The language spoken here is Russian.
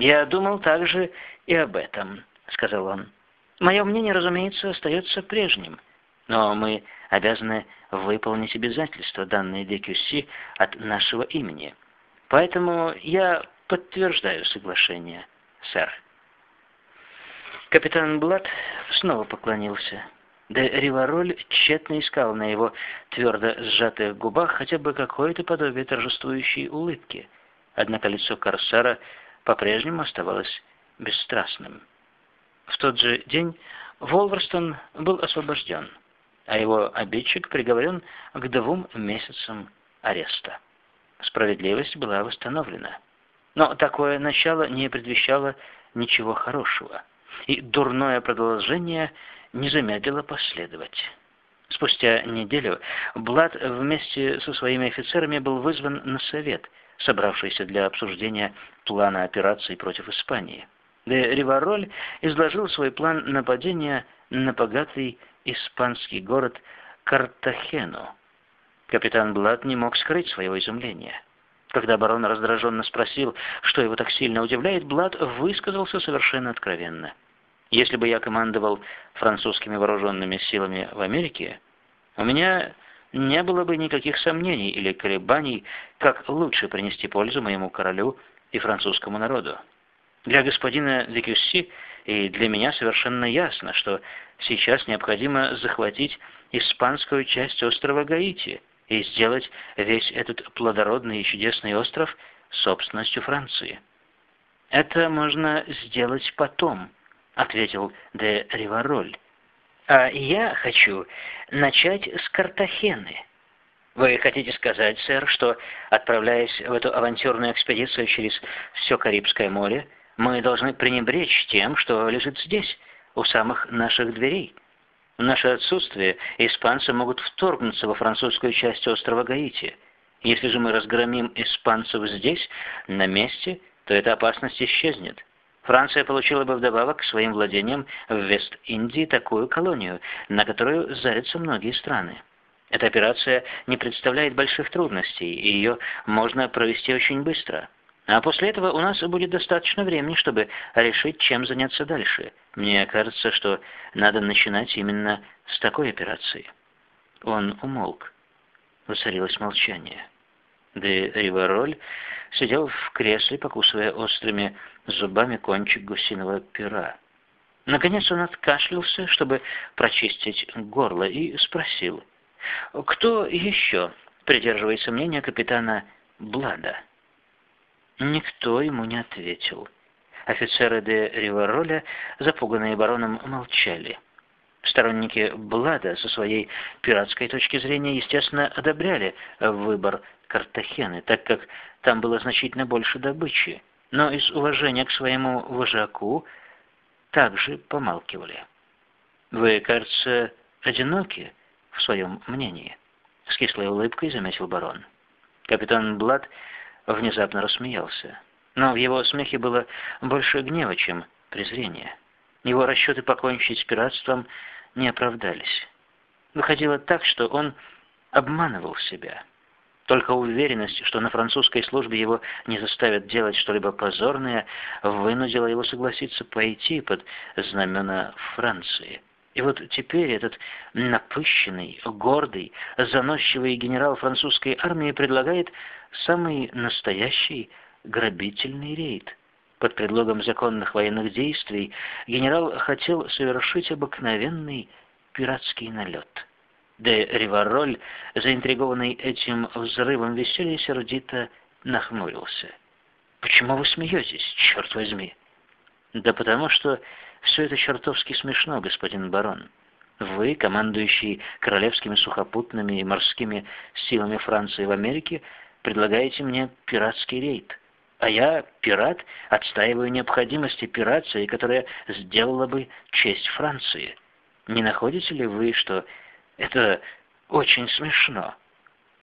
«Я думал также и об этом», — сказал он. «Мое мнение, разумеется, остается прежним, но мы обязаны выполнить обязательства, данные Декюси от нашего имени. Поэтому я подтверждаю соглашение, сэр». Капитан Блад снова поклонился. Де Ривароль тщетно искал на его твердо сжатых губах хотя бы какое-то подобие торжествующей улыбки. Однако лицо Корсара по-прежнему оставалось бесстрастным. В тот же день Волверстон был освобожден, а его обидчик приговорен к двум месяцам ареста. Справедливость была восстановлена. Но такое начало не предвещало ничего хорошего, и дурное продолжение – не замедлило последовать. Спустя неделю Блад вместе со своими офицерами был вызван на совет, собравшийся для обсуждения плана операции против Испании. Де Ривароль изложил свой план нападения на богатый испанский город Картахену. Капитан Блад не мог скрыть своего изумления. Когда барон раздраженно спросил, что его так сильно удивляет, Блад высказался совершенно откровенно – если бы я командовал французскими вооруженными силами в Америке, у меня не было бы никаких сомнений или колебаний, как лучше принести пользу моему королю и французскому народу. Для господина Декюсси и для меня совершенно ясно, что сейчас необходимо захватить испанскую часть острова Гаити и сделать весь этот плодородный и чудесный остров собственностью Франции. Это можно сделать потом, ответил де Ривароль. «А я хочу начать с Картахены». «Вы хотите сказать, сэр, что, отправляясь в эту авантюрную экспедицию через все Карибское море, мы должны пренебречь тем, что лежит здесь, у самых наших дверей?» В наше отсутствие испанцы могут вторгнуться во французскую часть острова Гаити. Если же мы разгромим испанцев здесь, на месте, то эта опасность исчезнет. Франция получила бы вдобавок к своим владениям в Вест-Индии такую колонию, на которую зарятся многие страны. Эта операция не представляет больших трудностей, и ее можно провести очень быстро. А после этого у нас будет достаточно времени, чтобы решить, чем заняться дальше. Мне кажется, что надо начинать именно с такой операции. Он умолк. Воцарилось молчание. Де Ривароль сидел в кресле, покусывая острыми зубами кончик гусиного пера. Наконец он откашлялся, чтобы прочистить горло, и спросил, «Кто еще придерживается мнения капитана Блада?» Никто ему не ответил. Офицеры де Ривароля, запуганные бароном, молчали. Сторонники Блада со своей пиратской точки зрения, естественно, одобряли выбор Картахены, так как там было значительно больше добычи, но из уважения к своему вожаку также помалкивали. «Вы, кажется, одиноки в своем мнении», — с кислой улыбкой заметил барон. Капитан Блад внезапно рассмеялся, но в его смехе было больше гнева, чем презрения. Его расчеты покончить с пиратством не оправдались. Выходило так, что он обманывал себя. Только уверенность, что на французской службе его не заставят делать что-либо позорное, вынудила его согласиться пойти под знамена Франции. И вот теперь этот напыщенный, гордый, заносчивый генерал французской армии предлагает самый настоящий грабительный рейд. Под предлогом законных военных действий генерал хотел совершить обыкновенный пиратский налет. Де Ривароль, заинтригованный этим взрывом веселья, сердито нахмурился. «Почему вы смеетесь, черт возьми?» «Да потому что все это чертовски смешно, господин барон. Вы, командующий королевскими сухопутными и морскими силами Франции в Америке, предлагаете мне пиратский рейд. А я, пират, отстаиваю необходимость операции, которая сделала бы честь Франции. Не находите ли вы, что это очень смешно?»